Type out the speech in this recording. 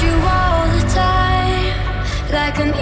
you all the time like an